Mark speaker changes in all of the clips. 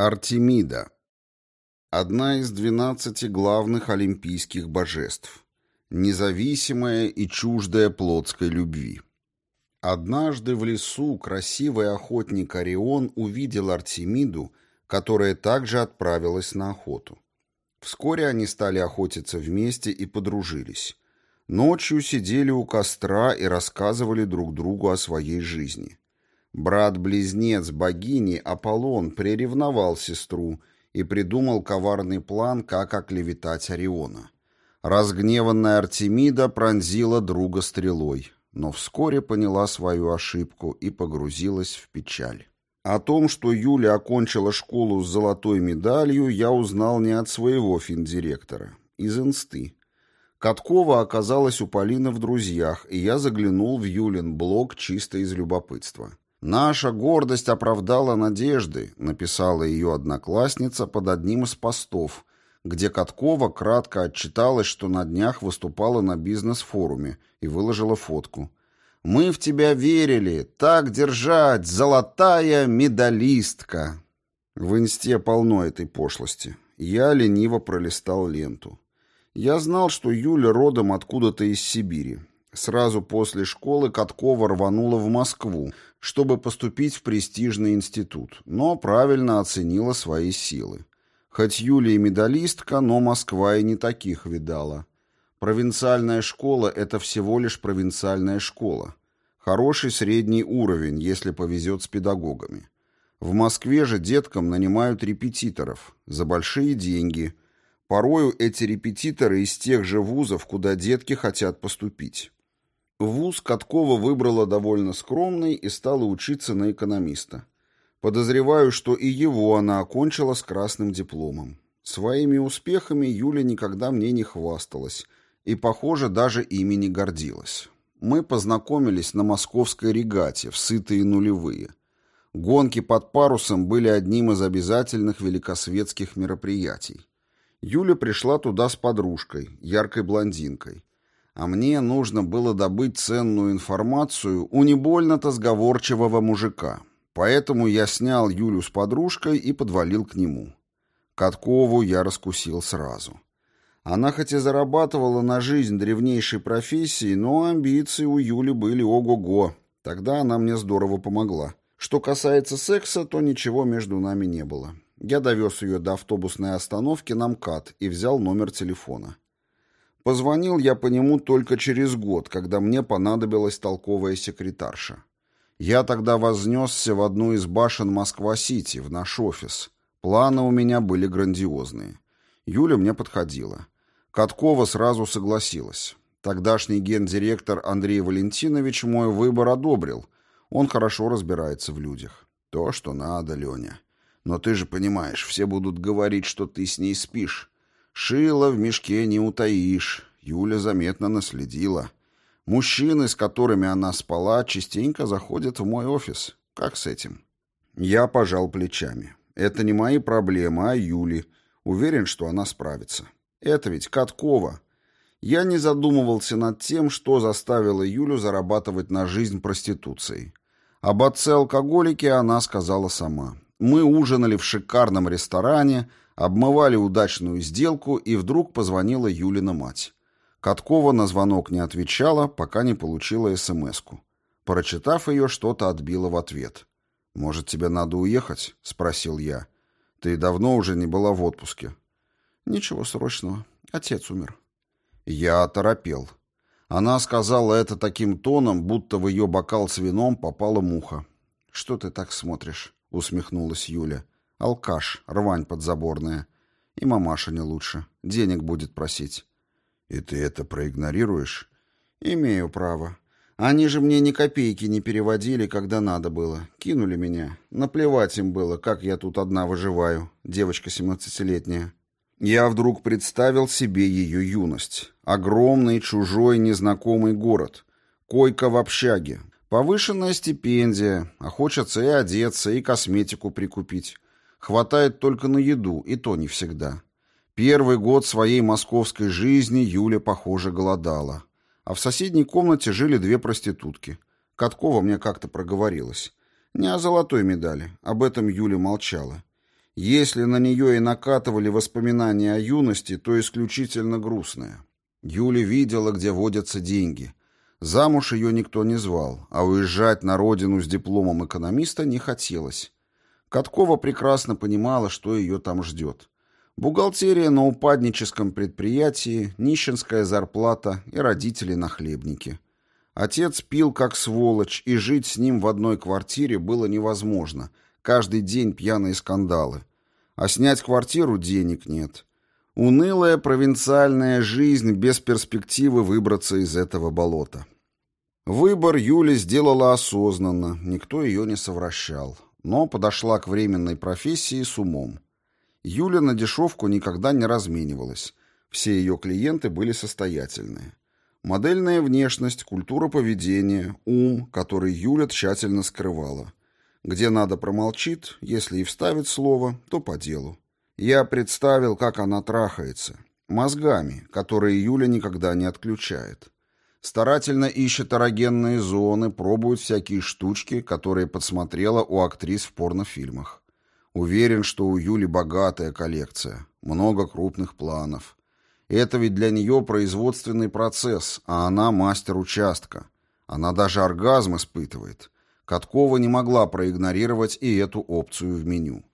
Speaker 1: Артемида. Одна из двенадцати главных олимпийских божеств. Независимая и чуждая плотской любви. Однажды в лесу красивый охотник Орион увидел Артемиду, которая также отправилась на охоту. Вскоре они стали охотиться вместе и подружились. Ночью сидели у костра и рассказывали друг другу о своей жизни. Брат-близнец богини Аполлон приревновал сестру и придумал коварный план, как оклеветать Ориона. Разгневанная Артемида пронзила друга стрелой, но вскоре поняла свою ошибку и погрузилась в печаль. О том, что Юля окончила школу с золотой медалью, я узнал не от своего финдиректора, из инсты. Каткова оказалась у Полины в друзьях, и я заглянул в Юлин блог чисто из любопытства. «Наша гордость оправдала надежды», — написала ее одноклассница под одним из постов, где Каткова кратко отчиталась, что на днях выступала на бизнес-форуме и выложила фотку. «Мы в тебя верили! Так держать! Золотая медалистка!» В инсте полно этой пошлости. Я лениво пролистал ленту. Я знал, что Юля родом откуда-то из Сибири. Сразу после школы Каткова рванула в Москву, чтобы поступить в престижный институт, но правильно оценила свои силы. Хоть Юлия медалистка, но Москва и не таких видала. Провинциальная школа – это всего лишь провинциальная школа. Хороший средний уровень, если повезет с педагогами. В Москве же деткам нанимают репетиторов за большие деньги. Порою эти репетиторы из тех же вузов, куда детки хотят поступить. Вуз Каткова выбрала довольно скромный и стала учиться на экономиста. Подозреваю, что и его она окончила с красным дипломом. Своими успехами Юля никогда мне не хвасталась и, похоже, даже ими не гордилась. Мы познакомились на московской регате в сытые нулевые. Гонки под парусом были одним из обязательных великосветских мероприятий. Юля пришла туда с подружкой, яркой блондинкой а мне нужно было добыть ценную информацию у не больно-то сговорчивого мужика. Поэтому я снял Юлю с подружкой и подвалил к нему. Каткову я раскусил сразу. Она хоть и зарабатывала на жизнь древнейшей профессии, но амбиции у Юли были ого-го. Тогда она мне здорово помогла. Что касается секса, то ничего между нами не было. Я довез ее до автобусной остановки на МКАД и взял номер телефона. Позвонил я по нему только через год, когда мне понадобилась толковая секретарша. Я тогда вознесся в одну из башен Москва-Сити, в наш офис. Планы у меня были грандиозные. Юля мне подходила. Каткова сразу согласилась. Тогдашний гендиректор Андрей Валентинович мой выбор одобрил. Он хорошо разбирается в людях. То, что надо, Леня. Но ты же понимаешь, все будут говорить, что ты с ней спишь. Шило в мешке не утаишь. Юля заметно наследила. Мужчины, с которыми она спала, частенько заходят в мой офис. Как с этим? Я пожал плечами. Это не мои проблемы, а Юли. Уверен, что она справится. Это ведь Каткова. Я не задумывался над тем, что заставило Юлю зарабатывать на жизнь проституцией. Об отце-алкоголике она сказала сама. Мы ужинали в шикарном ресторане, Обмывали удачную сделку, и вдруг позвонила Юлина мать. Каткова на звонок не отвечала, пока не получила СМС-ку. Прочитав ее, что-то отбила в ответ. «Может, тебе надо уехать?» — спросил я. «Ты давно уже не была в отпуске». «Ничего срочного. Отец умер». Я оторопел. Она сказала это таким тоном, будто в ее бокал с вином попала муха. «Что ты так смотришь?» — усмехнулась Юля. Алкаш, рвань подзаборная. И мамаша не лучше. Денег будет просить. И ты это проигнорируешь? Имею право. Они же мне ни копейки не переводили, когда надо было. Кинули меня. Наплевать им было, как я тут одна выживаю. Девочка семнадцатилетняя. Я вдруг представил себе ее юность. Огромный, чужой, незнакомый город. Койка в общаге. Повышенная стипендия. А хочется и одеться, и косметику прикупить. Хватает только на еду, и то не всегда. Первый год своей московской жизни Юля, похоже, голодала. А в соседней комнате жили две проститутки. Каткова мне как-то проговорилась. Не о золотой медали, об этом Юля молчала. Если на нее и накатывали воспоминания о юности, то исключительно грустные. Юля видела, где водятся деньги. Замуж ее никто не звал, а уезжать на родину с дипломом экономиста не хотелось. Каткова прекрасно понимала, что ее там ждет. Бухгалтерия на упадническом предприятии, нищенская зарплата и родители-нахлебники. Отец пил как сволочь, и жить с ним в одной квартире было невозможно. Каждый день пьяные скандалы. А снять квартиру денег нет. Унылая провинциальная жизнь без перспективы выбраться из этого болота. Выбор Юля сделала осознанно, никто ее не совращал, но подошла к временной профессии с умом. Юля на дешевку никогда не разменивалась. Все ее клиенты были состоятельные. Модельная внешность, культура поведения, ум, который Юля тщательно скрывала. Где надо промолчит, если и вставит слово, то по делу. Я представил, как она трахается. Мозгами, которые Юля никогда не отключает. Старательно ищет эрогенные зоны, пробует всякие штучки, которые подсмотрела у актрис в порнофильмах. Уверен, что у Юли богатая коллекция, много крупных планов. Это ведь для нее производственный процесс, а она мастер участка. Она даже оргазм испытывает. Каткова не могла проигнорировать и эту опцию в меню.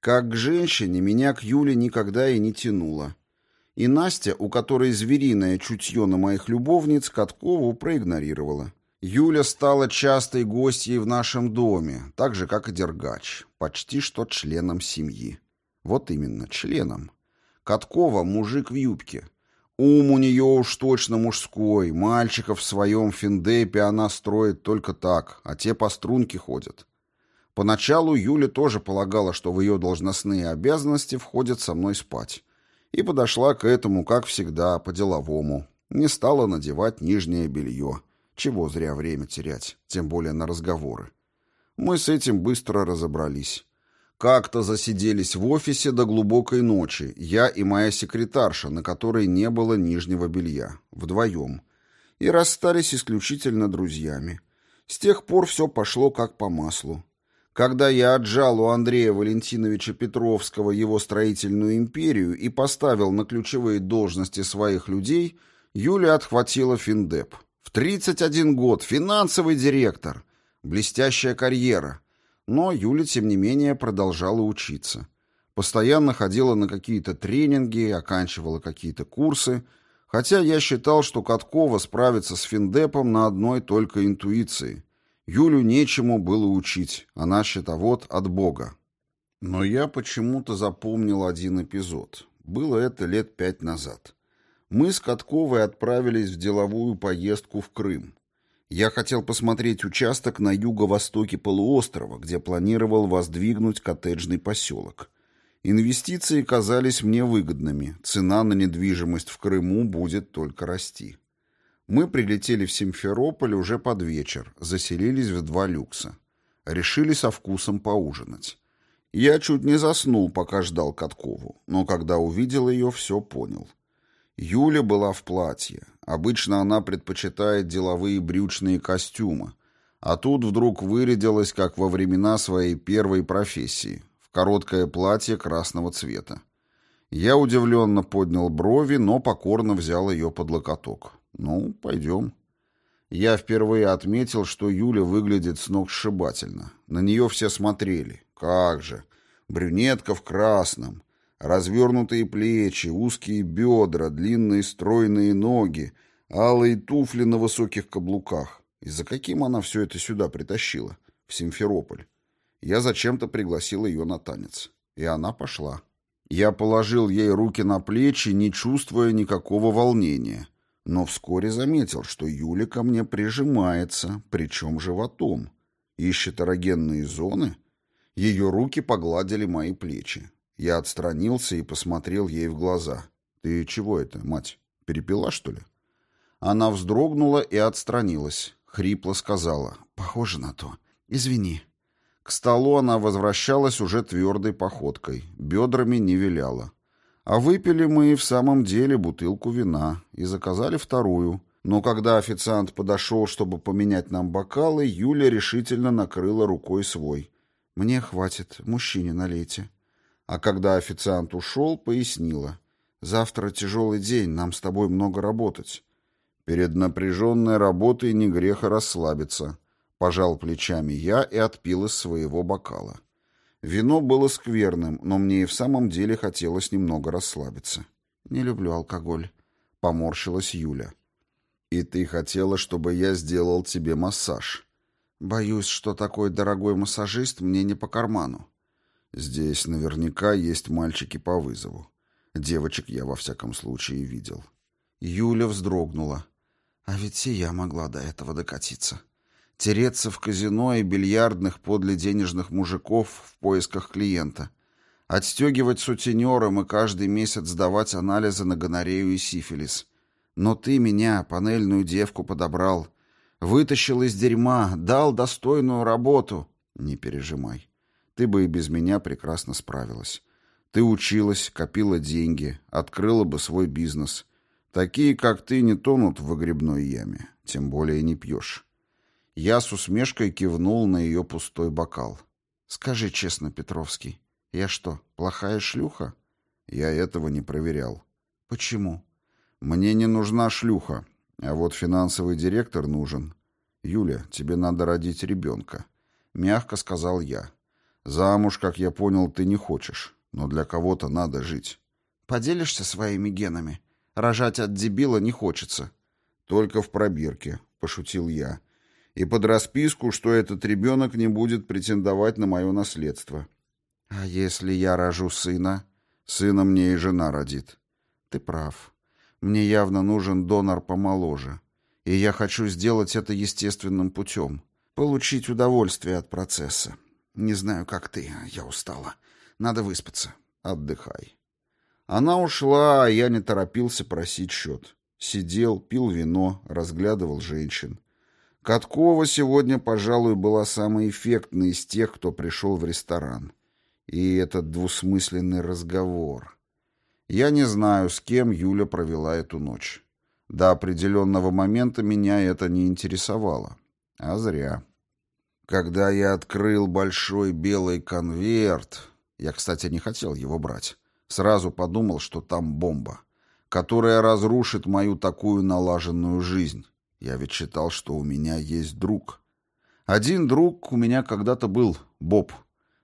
Speaker 1: Как к женщине меня к Юле никогда и не тянуло. И Настя, у которой звериное чутье на моих любовниц, Каткову проигнорировала. Юля стала частой гостьей в нашем доме, так же, как и Дергач, почти что членом семьи. Вот именно, членом. Каткова — мужик в юбке. Ум у нее уж точно мужской, мальчиков в своем финдепе она строит только так, а те по струнке ходят. Поначалу Юля тоже полагала, что в ее должностные обязанности входит со мной спать. И подошла к этому, как всегда, по-деловому. Не стала надевать нижнее белье. Чего зря время терять, тем более на разговоры. Мы с этим быстро разобрались. Как-то засиделись в офисе до глубокой ночи, я и моя секретарша, на которой не было нижнего белья, вдвоем. И расстались исключительно друзьями. С тех пор все пошло как по маслу. Когда я отжал у Андрея Валентиновича Петровского его строительную империю и поставил на ключевые должности своих людей, Юля отхватила Финдеп. В 31 год финансовый директор. Блестящая карьера. Но Юля, тем не менее, продолжала учиться. Постоянно ходила на какие-то тренинги, оканчивала какие-то курсы, хотя я считал, что Каткова справится с Финдепом на одной только интуиции – Юлю нечему было учить, она счетовод от Бога. Но я почему-то запомнил один эпизод. Было это лет пять назад. Мы с Катковой отправились в деловую поездку в Крым. Я хотел посмотреть участок на юго-востоке полуострова, где планировал воздвигнуть коттеджный поселок. Инвестиции казались мне выгодными, цена на недвижимость в Крыму будет только расти. Мы прилетели в Симферополь уже под вечер, заселились в два люкса. Решили со вкусом поужинать. Я чуть не заснул, пока ждал Каткову, но когда увидел ее, все понял. Юля была в платье. Обычно она предпочитает деловые брючные костюмы, а тут вдруг вырядилась, как во времена своей первой профессии, в короткое платье красного цвета. Я удивленно поднял брови, но покорно взял ее под локоток. «Ну, пойдем». Я впервые отметил, что Юля выглядит сногсшибательно. На нее все смотрели. Как же! Брюнетка в красном. Развернутые плечи, узкие бедра, длинные стройные ноги, алые туфли на высоких каблуках. И за каким она все это сюда притащила? В Симферополь. Я зачем-то пригласил ее на танец. И она пошла. Я положил ей руки на плечи, не чувствуя никакого волнения но вскоре заметил, что Юля ко мне прижимается, причем животом. Ищет эрогенные зоны. Ее руки погладили мои плечи. Я отстранился и посмотрел ей в глаза. «Ты чего это, мать, перепила, что ли?» Она вздрогнула и отстранилась. Хрипло сказала. «Похоже на то. Извини». К столу она возвращалась уже твердой походкой. Бедрами не виляла. А выпили мы и в самом деле бутылку вина и заказали вторую. Но когда официант подошел, чтобы поменять нам бокалы, Юля решительно накрыла рукой свой. «Мне хватит, мужчине налейте». А когда официант ушел, пояснила. «Завтра тяжелый день, нам с тобой много работать». «Перед напряженной работой не греха расслабиться», — пожал плечами я и отпил из своего бокала. Вино было скверным, но мне и в самом деле хотелось немного расслабиться. «Не люблю алкоголь», — поморщилась Юля. «И ты хотела, чтобы я сделал тебе массаж?» «Боюсь, что такой дорогой массажист мне не по карману». «Здесь наверняка есть мальчики по вызову. Девочек я во всяком случае видел». Юля вздрогнула. «А ведь и я могла до этого докатиться. Тереться в казино и бильярдных подле денежных мужиков в поисках клиента. Отстегивать сутенером и каждый месяц сдавать анализы на гонорею и сифилис. Но ты меня, панельную девку, подобрал». Вытащил из дерьма, дал достойную работу. Не пережимай. Ты бы и без меня прекрасно справилась. Ты училась, копила деньги, открыла бы свой бизнес. Такие, как ты, не тонут в выгребной яме, тем более не пьешь. Я с усмешкой кивнул на ее пустой бокал. Скажи честно, Петровский, я что, плохая шлюха? Я этого не проверял. Почему? Мне не нужна шлюха. А вот финансовый директор нужен. Юля, тебе надо родить ребенка. Мягко сказал я. Замуж, как я понял, ты не хочешь, но для кого-то надо жить. Поделишься своими генами? Рожать от дебила не хочется. Только в пробирке, пошутил я. И под расписку, что этот ребенок не будет претендовать на мое наследство. А если я рожу сына? Сына мне и жена родит. Ты прав. Мне явно нужен донор помоложе. И я хочу сделать это естественным путем. Получить удовольствие от процесса. Не знаю, как ты, я устала. Надо выспаться. Отдыхай. Она ушла, а я не торопился просить счет. Сидел, пил вино, разглядывал женщин. Каткова сегодня, пожалуй, была самой эффектной из тех, кто пришел в ресторан. И этот двусмысленный разговор. Я не знаю, с кем Юля провела эту ночь. До определенного момента меня это не интересовало. А зря. Когда я открыл большой белый конверт... Я, кстати, не хотел его брать. Сразу подумал, что там бомба, которая разрушит мою такую налаженную жизнь. Я ведь считал, что у меня есть друг. Один друг у меня когда-то был, Боб.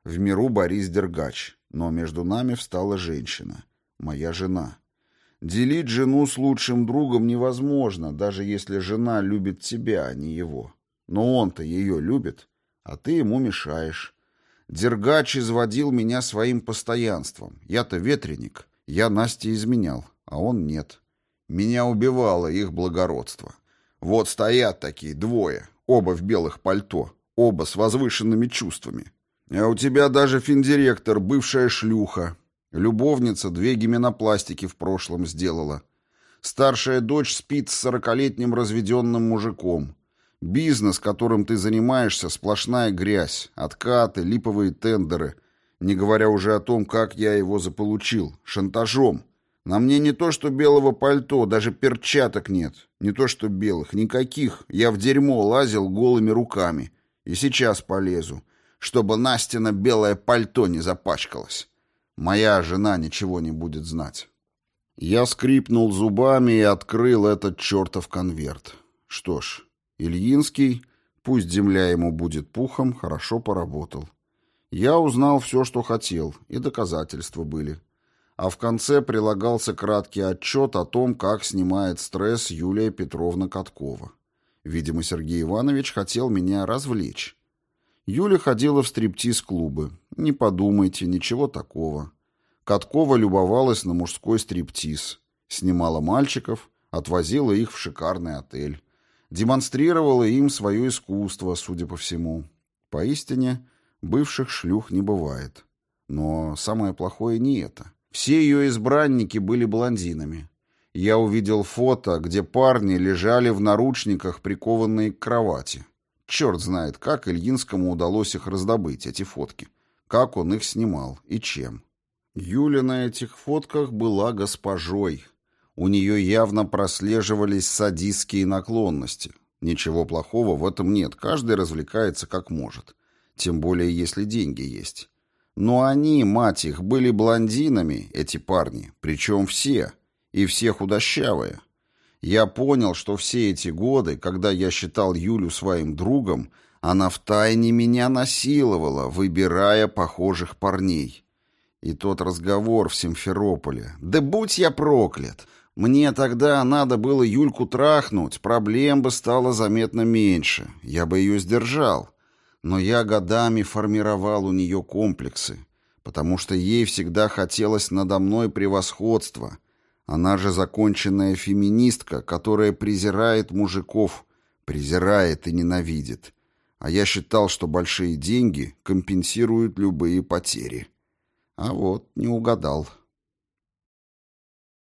Speaker 1: В миру Борис Дергач. Но между нами встала женщина моя жена. Делить жену с лучшим другом невозможно, даже если жена любит тебя, а не его. Но он-то ее любит, а ты ему мешаешь. Дергач изводил меня своим постоянством. Я-то ветреник, я Насте изменял, а он нет. Меня убивало их благородство. Вот стоят такие двое, оба в белых пальто, оба с возвышенными чувствами. А у тебя даже финдиректор, бывшая шлюха, Любовница две гименопластики в прошлом сделала. Старшая дочь спит с сорокалетним разведенным мужиком. Бизнес, которым ты занимаешься, сплошная грязь, откаты, липовые тендеры. Не говоря уже о том, как я его заполучил. Шантажом. На мне не то что белого пальто, даже перчаток нет. Не то что белых, никаких. Я в дерьмо лазил голыми руками. И сейчас полезу, чтобы Настина белое пальто не запачкалось. Моя жена ничего не будет знать. Я скрипнул зубами и открыл этот чертов конверт. Что ж, Ильинский, пусть земля ему будет пухом, хорошо поработал. Я узнал все, что хотел, и доказательства были. А в конце прилагался краткий отчет о том, как снимает стресс Юлия Петровна Каткова. Видимо, Сергей Иванович хотел меня развлечь. Юля ходила в стриптиз-клубы. Не подумайте, ничего такого. Каткова любовалась на мужской стриптиз. Снимала мальчиков, отвозила их в шикарный отель. Демонстрировала им свое искусство, судя по всему. Поистине, бывших шлюх не бывает. Но самое плохое не это. Все ее избранники были блондинами. Я увидел фото, где парни лежали в наручниках, прикованные к кровати. Черт знает, как Ильинскому удалось их раздобыть, эти фотки. Как он их снимал и чем. Юля на этих фотках была госпожой. У нее явно прослеживались садистские наклонности. Ничего плохого в этом нет, каждый развлекается как может. Тем более, если деньги есть. Но они, мать их, были блондинами, эти парни, причем все, и все худощавые. Я понял, что все эти годы, когда я считал Юлю своим другом, она втайне меня насиловала, выбирая похожих парней. И тот разговор в Симферополе. Да будь я проклят! Мне тогда надо было Юльку трахнуть, проблем бы стало заметно меньше. Я бы ее сдержал. Но я годами формировал у нее комплексы, потому что ей всегда хотелось надо мной превосходства. Она же законченная феминистка, которая презирает мужиков, презирает и ненавидит. А я считал, что большие деньги компенсируют любые потери. А вот не угадал.